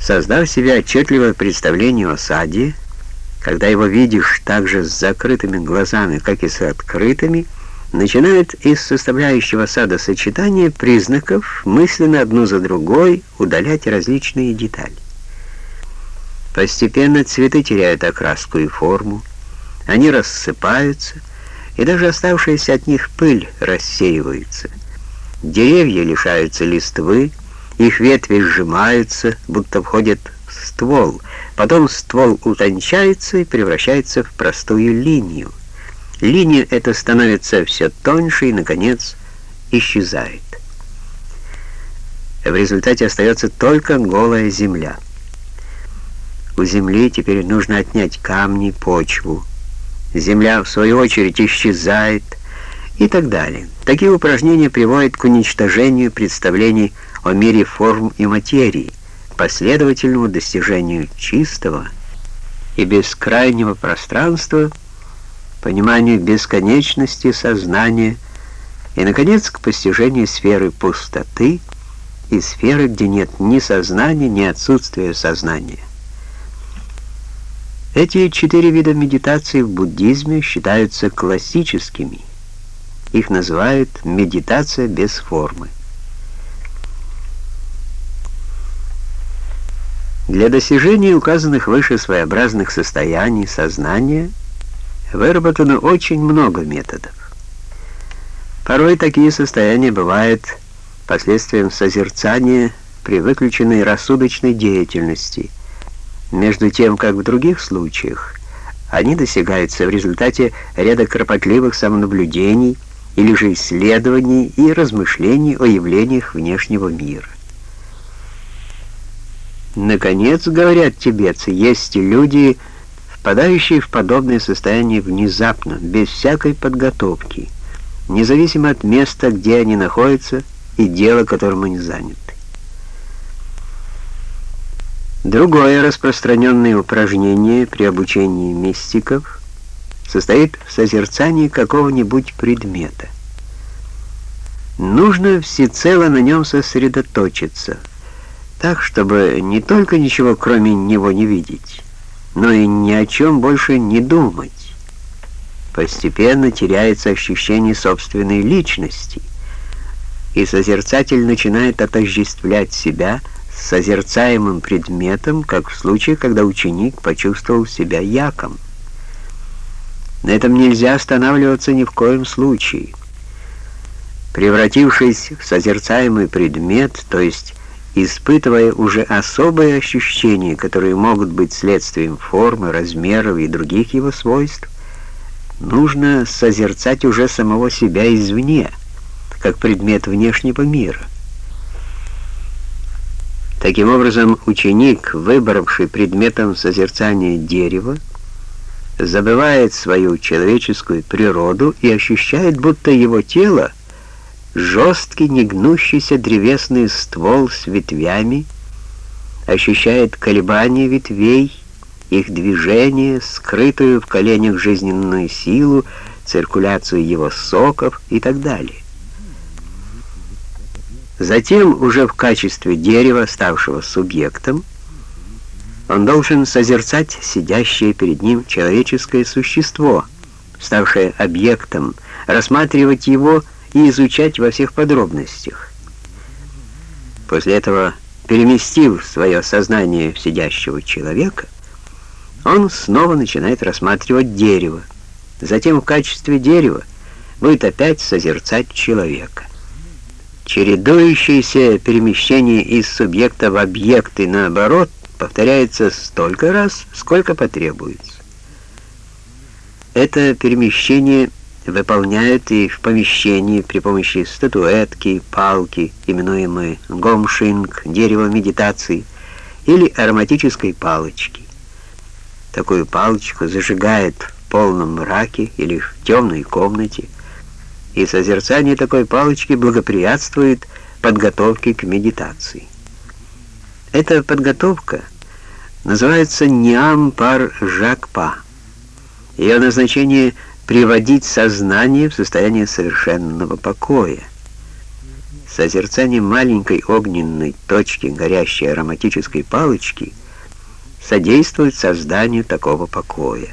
Создав себе отчетливое представление о саде, когда его видишь также с закрытыми глазами, как и с открытыми, начинают из составляющего сада сочетания признаков мысленно одну за другой удалять различные детали. Постепенно цветы теряют окраску и форму, они рассыпаются, и даже оставшаяся от них пыль рассеивается. Деревья лишаются листвы, их ветви сжимаются, будто входят в ствол, потом ствол утончается и превращается в простую линию. Линия эта становится все тоньше и, наконец, исчезает. В результате остается только голая земля. У земли теперь нужно отнять камни, почву. Земля, в свою очередь, исчезает и так далее. Такие упражнения приводят к уничтожению представлений о мире форм и материи, последовательному достижению чистого и бескрайнего пространства, пониманию бесконечности сознания и, наконец, к постижению сферы пустоты и сферы, где нет ни сознания, ни отсутствия сознания. Эти четыре вида медитации в буддизме считаются классическими. Их называют медитация без формы. Для достижения указанных выше своеобразных состояний сознания выработано очень много методов. Порой такие состояния бывают последствием созерцания при выключенной рассудочной деятельности, между тем, как в других случаях они достигаются в результате ряда кропотливых самонаблюдений или же исследований и размышлений о явлениях внешнего мира. Наконец, говорят тибетцы, есть люди, впадающие в подобное состояние внезапно, без всякой подготовки, независимо от места, где они находятся и дела, которым они заняты. Другое распространенное упражнение при обучении мистиков состоит в созерцании какого-нибудь предмета. Нужно всецело на нем сосредоточиться – так, чтобы не только ничего кроме него не видеть, но и ни о чем больше не думать. Постепенно теряется ощущение собственной личности, и созерцатель начинает отождествлять себя с созерцаемым предметом, как в случае, когда ученик почувствовал себя яком. На этом нельзя останавливаться ни в коем случае. Превратившись в созерцаемый предмет, то есть испытывая уже особые ощущения, которые могут быть следствием формы, размеров и других его свойств, нужно созерцать уже самого себя извне, как предмет внешнего мира. Таким образом, ученик, выбравший предметом созерцания дерево, забывает свою человеческую природу и ощущает, будто его тело — Жесткий, негнущийся древесный ствол с ветвями ощущает колебания ветвей, их движение, скрытую в коленях жизненную силу, циркуляцию его соков и так далее. Затем, уже в качестве дерева, ставшего субъектом, он должен созерцать сидящее перед ним человеческое существо, ставшее объектом, рассматривать его и изучать во всех подробностях. После этого, переместив свое сознание в сидящего человека, он снова начинает рассматривать дерево. Затем в качестве дерева будет опять созерцать человека. Чередующееся перемещение из субъекта в объект и наоборот повторяется столько раз, сколько потребуется. Это перемещение выполняют их в помещении при помощи статуэтки, палки, именуемой гомшинг, дерево медитации, или ароматической палочки. Такую палочку зажигает в полном мраке или в темной комнате, и созерцание такой палочки благоприятствует подготовке к медитации. Эта подготовка называется Ниам пар Жакпа. Ее назначение — приводить сознание в состояние совершенного покоя. Созерцание маленькой огненной точки горящей ароматической палочки содействует созданию такого покоя.